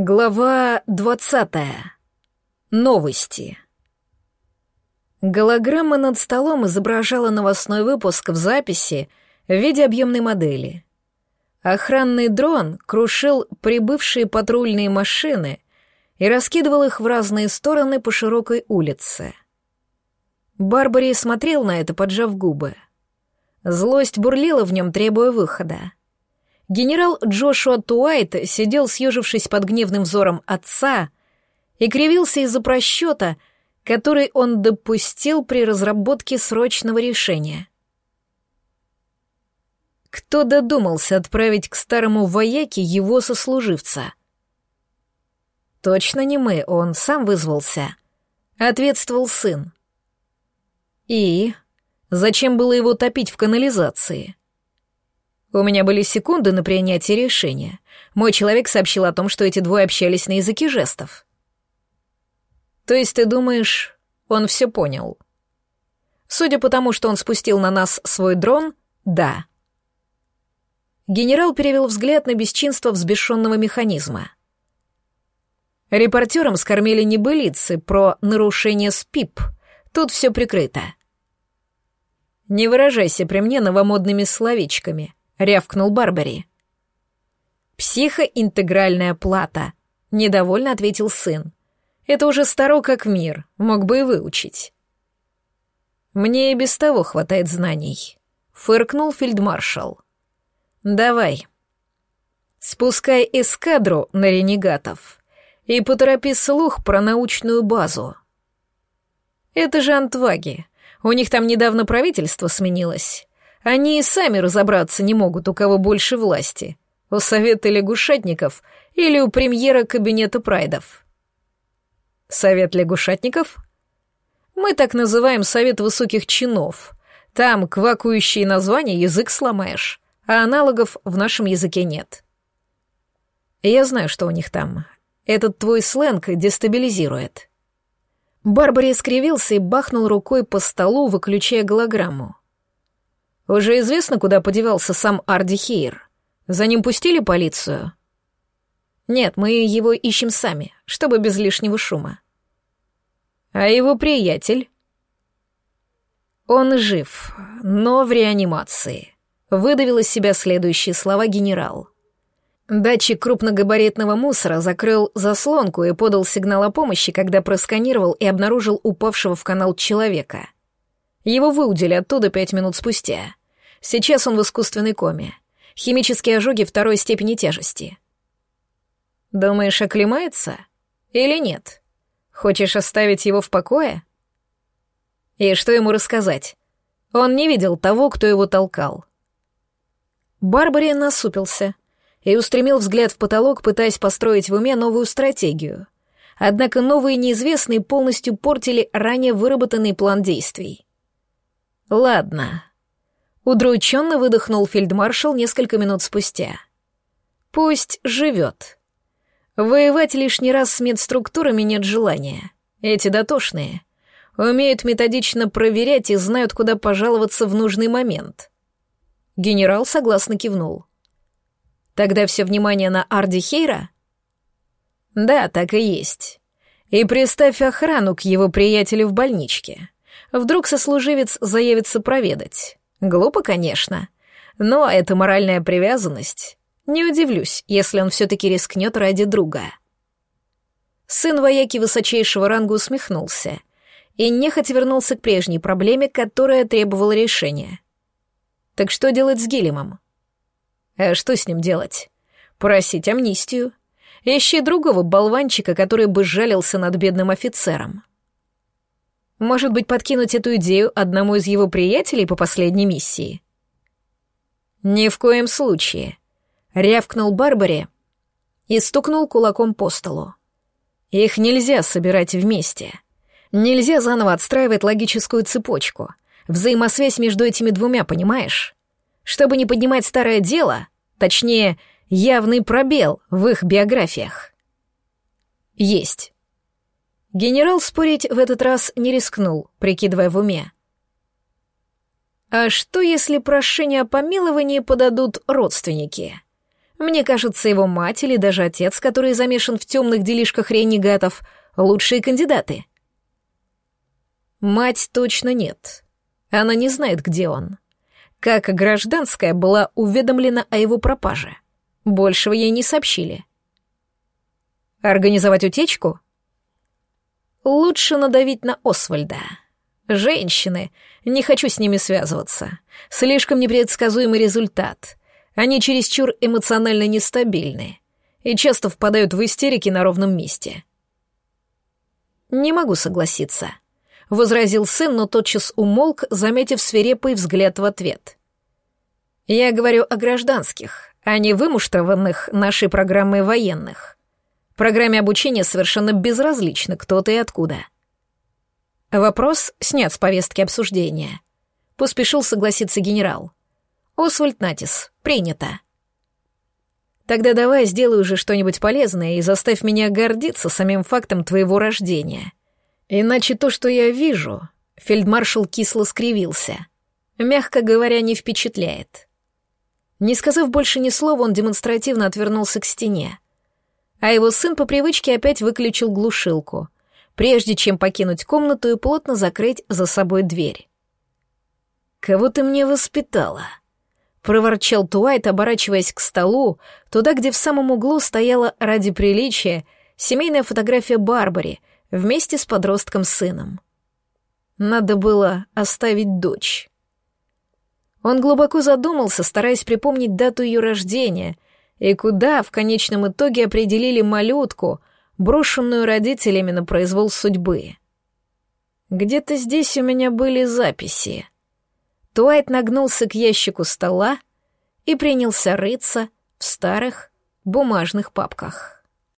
Глава двадцатая. Новости. Голограмма над столом изображала новостной выпуск в записи в виде объемной модели. Охранный дрон крушил прибывшие патрульные машины и раскидывал их в разные стороны по широкой улице. Барбари смотрел на это, поджав губы. Злость бурлила в нем, требуя выхода. Генерал Джошуа Туайт сидел, съежившись под гневным взором отца, и кривился из-за просчета, который он допустил при разработке срочного решения. Кто додумался отправить к старому вояке его сослуживца? Точно не мы, он сам вызвался. Ответствовал сын. И зачем было его топить в канализации? У меня были секунды на принятие решения. Мой человек сообщил о том, что эти двое общались на языке жестов. То есть ты думаешь, он все понял? Судя по тому, что он спустил на нас свой дрон, да. Генерал перевел взгляд на бесчинство взбешенного механизма. Репортерам скормили небылицы про нарушение СПИП. Тут все прикрыто. Не выражайся при мне новомодными словечками —— рявкнул Барбари. «Психоинтегральная плата», — недовольно ответил сын. «Это уже старо как мир, мог бы и выучить». «Мне и без того хватает знаний», — фыркнул фельдмаршал. «Давай. Спускай эскадру на ренегатов и поторопи слух про научную базу». «Это же антваги. У них там недавно правительство сменилось. Они и сами разобраться не могут, у кого больше власти. У совета лягушатников или у премьера кабинета прайдов. Совет лягушатников? Мы так называем совет высоких чинов. Там квакающие названия язык сломаешь, а аналогов в нашем языке нет. Я знаю, что у них там. Этот твой сленг дестабилизирует. Барбари скривился и бахнул рукой по столу, выключая голограмму. Уже известно, куда подевался сам Арди Хейр. За ним пустили полицию? Нет, мы его ищем сами, чтобы без лишнего шума. А его приятель? Он жив, но в реанимации. Выдавил из себя следующие слова генерал. Датчик крупногабаритного мусора закрыл заслонку и подал сигнал о помощи, когда просканировал и обнаружил упавшего в канал человека. Его выудили оттуда пять минут спустя. Сейчас он в искусственной коме. Химические ожоги второй степени тяжести. Думаешь, оклемается? Или нет? Хочешь оставить его в покое? И что ему рассказать? Он не видел того, кто его толкал. Барбари насупился и устремил взгляд в потолок, пытаясь построить в уме новую стратегию. Однако новые неизвестные полностью портили ранее выработанный план действий. «Ладно», Удрученно выдохнул фельдмаршал несколько минут спустя. Пусть живет. Воевать лишний раз с медструктурами нет желания. Эти дотошные умеют методично проверять и знают, куда пожаловаться в нужный момент. Генерал согласно кивнул. Тогда все внимание на Арди Хейра? Да, так и есть. И приставь охрану к его приятелю в больничке. Вдруг сослуживец заявится проведать. Глупо, конечно, но это моральная привязанность. Не удивлюсь, если он все-таки рискнет ради друга. Сын вояки высочайшего ранга усмехнулся и нехотя вернулся к прежней проблеме, которая требовала решения. Так что делать с Гилемом? А что с ним делать? Просить амнистию. Ищи другого болванчика, который бы жалился над бедным офицером. Может быть, подкинуть эту идею одному из его приятелей по последней миссии? «Ни в коем случае», — рявкнул Барбари и стукнул кулаком по столу. «Их нельзя собирать вместе. Нельзя заново отстраивать логическую цепочку, взаимосвязь между этими двумя, понимаешь? Чтобы не поднимать старое дело, точнее, явный пробел в их биографиях». «Есть». Генерал спорить в этот раз не рискнул, прикидывая в уме. А что, если прошение о помиловании подадут родственники? Мне кажется, его мать или даже отец, который замешан в темных делишках ренегатов, лучшие кандидаты. Мать точно нет. Она не знает, где он. Как гражданская была уведомлена о его пропаже. Большего ей не сообщили. Организовать утечку? Лучше надавить на Освальда. Женщины. Не хочу с ними связываться. Слишком непредсказуемый результат. Они чересчур эмоционально нестабильны и часто впадают в истерики на ровном месте. «Не могу согласиться», — возразил сын, но тотчас умолк, заметив свирепый взгляд в ответ. «Я говорю о гражданских, а не вымуштрованных нашей программой военных. Программе обучения совершенно безразлично, кто ты и откуда». Вопрос снят с повестки обсуждения. Поспешил согласиться генерал. Освальд Натис, принято. Тогда давай сделай уже что-нибудь полезное и заставь меня гордиться самим фактом твоего рождения. Иначе то, что я вижу, фельдмаршал кисло скривился. Мягко говоря, не впечатляет. Не сказав больше ни слова, он демонстративно отвернулся к стене. А его сын по привычке опять выключил глушилку — прежде чем покинуть комнату и плотно закрыть за собой дверь. «Кого ты мне воспитала?» — проворчал Туайт, оборачиваясь к столу, туда, где в самом углу стояла ради приличия семейная фотография Барбари вместе с подростком-сыном. Надо было оставить дочь. Он глубоко задумался, стараясь припомнить дату ее рождения и куда в конечном итоге определили малютку, брошенную родителями на произвол судьбы. Где-то здесь у меня были записи. Туайт нагнулся к ящику стола и принялся рыться в старых бумажных папках.